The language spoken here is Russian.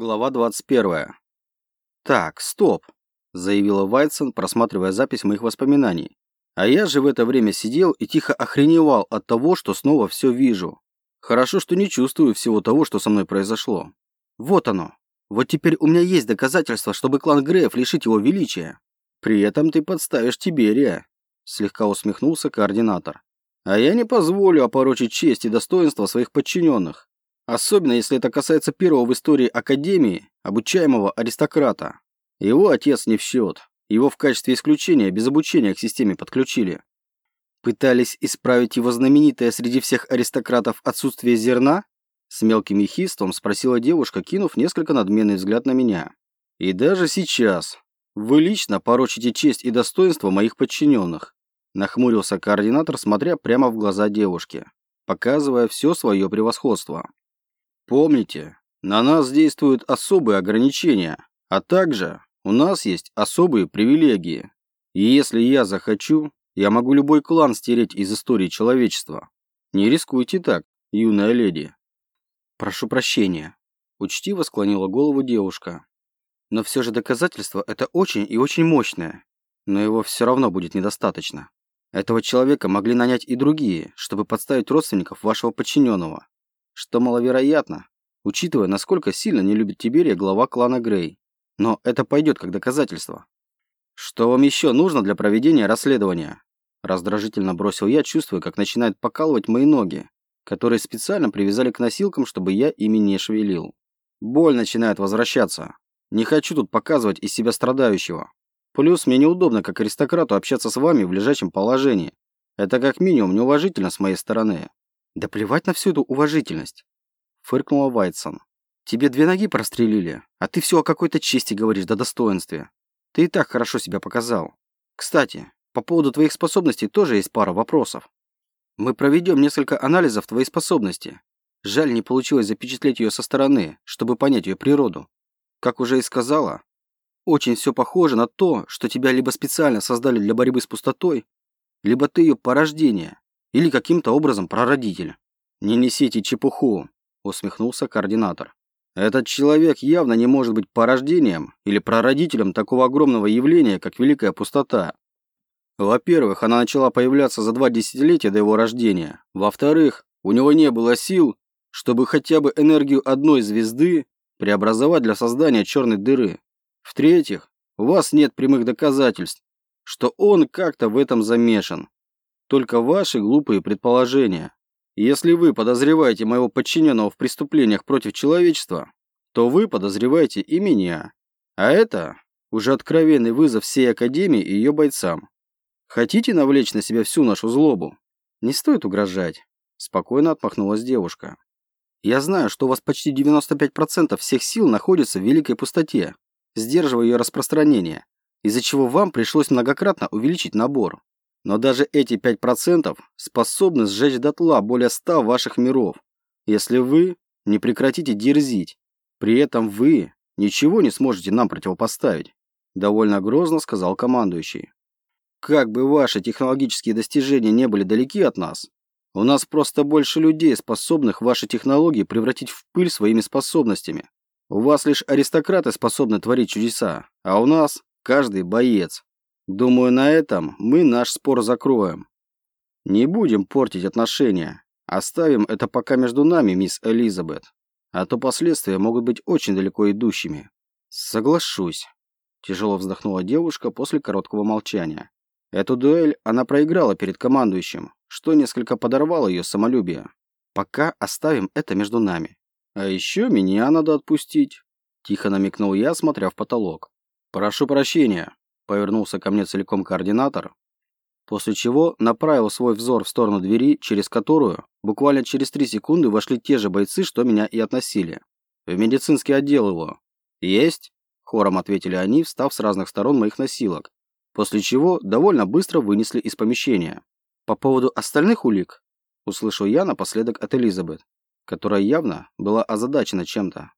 Глава 21. «Так, стоп», – заявила Вайтсон, просматривая запись моих воспоминаний. А я же в это время сидел и тихо охреневал от того, что снова все вижу. Хорошо, что не чувствую всего того, что со мной произошло. Вот оно. Вот теперь у меня есть доказательства, чтобы клан Греев лишить его величия. При этом ты подставишь Тиберия, слегка усмехнулся координатор. А я не позволю опорочить честь и достоинство своих подчиненных. Особенно, если это касается первого в истории Академии, обучаемого аристократа. Его отец не в счет. Его в качестве исключения без обучения к системе подключили. Пытались исправить его знаменитое среди всех аристократов отсутствие зерна? С мелким ехистом спросила девушка, кинув несколько надменный взгляд на меня. И даже сейчас вы лично порочите честь и достоинство моих подчиненных. Нахмурился координатор, смотря прямо в глаза девушки, показывая все свое превосходство. Помните, на нас действуют особые ограничения, а также у нас есть особые привилегии. И если я захочу, я могу любой клан стереть из истории человечества. Не рискуйте так, юная леди. Прошу прощения. Учтиво склонила голову девушка. Но все же доказательство это очень и очень мощное. Но его все равно будет недостаточно. Этого человека могли нанять и другие, чтобы подставить родственников вашего подчиненного что маловероятно, учитывая, насколько сильно не любит Тиберия глава клана Грей. Но это пойдет как доказательство. Что вам еще нужно для проведения расследования? Раздражительно бросил я, чувствуя, как начинают покалывать мои ноги, которые специально привязали к носилкам, чтобы я ими не шевелил. Боль начинает возвращаться. Не хочу тут показывать из себя страдающего. Плюс мне неудобно, как аристократу, общаться с вами в лежачем положении. Это как минимум неуважительно с моей стороны. Да плевать на всю эту уважительность, фыркнула Вайтсон. Тебе две ноги прострелили, а ты все о какой-то чести говоришь да достоинстве. Ты и так хорошо себя показал. Кстати, по поводу твоих способностей тоже есть пара вопросов. Мы проведем несколько анализов твоей способности. Жаль, не получилось запечатлеть ее со стороны, чтобы понять ее природу. Как уже и сказала, очень все похоже на то, что тебя либо специально создали для борьбы с пустотой, либо ты ее порождение, или каким-то образом прародитель. Не несите чепуху, усмехнулся координатор. Этот человек явно не может быть порождением или прародителем такого огромного явления, как Великая Пустота. Во-первых, она начала появляться за два десятилетия до его рождения. Во-вторых, у него не было сил, чтобы хотя бы энергию одной звезды преобразовать для создания черной дыры. В-третьих, у вас нет прямых доказательств, что он как-то в этом замешан только ваши глупые предположения. Если вы подозреваете моего подчиненного в преступлениях против человечества, то вы подозреваете и меня. А это уже откровенный вызов всей Академии и ее бойцам. Хотите навлечь на себя всю нашу злобу? Не стоит угрожать. Спокойно отмахнулась девушка. Я знаю, что у вас почти 95% всех сил находится в великой пустоте, сдерживая ее распространение, из-за чего вам пришлось многократно увеличить набор. Но даже эти 5% способны сжечь дотла более 100 ваших миров, если вы не прекратите дерзить. При этом вы ничего не сможете нам противопоставить, довольно грозно сказал командующий. Как бы ваши технологические достижения не были далеки от нас, у нас просто больше людей, способных ваши технологии превратить в пыль своими способностями. У вас лишь аристократы способны творить чудеса, а у нас каждый боец. Думаю, на этом мы наш спор закроем. Не будем портить отношения. Оставим это пока между нами, мисс Элизабет. А то последствия могут быть очень далеко идущими. Соглашусь. Тяжело вздохнула девушка после короткого молчания. Эту дуэль она проиграла перед командующим, что несколько подорвало ее самолюбие. Пока оставим это между нами. А еще меня надо отпустить. Тихо намекнул я, смотря в потолок. Прошу прощения, Повернулся ко мне целиком координатор, после чего направил свой взор в сторону двери, через которую буквально через три секунды вошли те же бойцы, что меня и относили. В медицинский отдел его. «Есть?» – хором ответили они, встав с разных сторон моих носилок, после чего довольно быстро вынесли из помещения. «По поводу остальных улик?» – услышал я напоследок от Элизабет, которая явно была озадачена чем-то.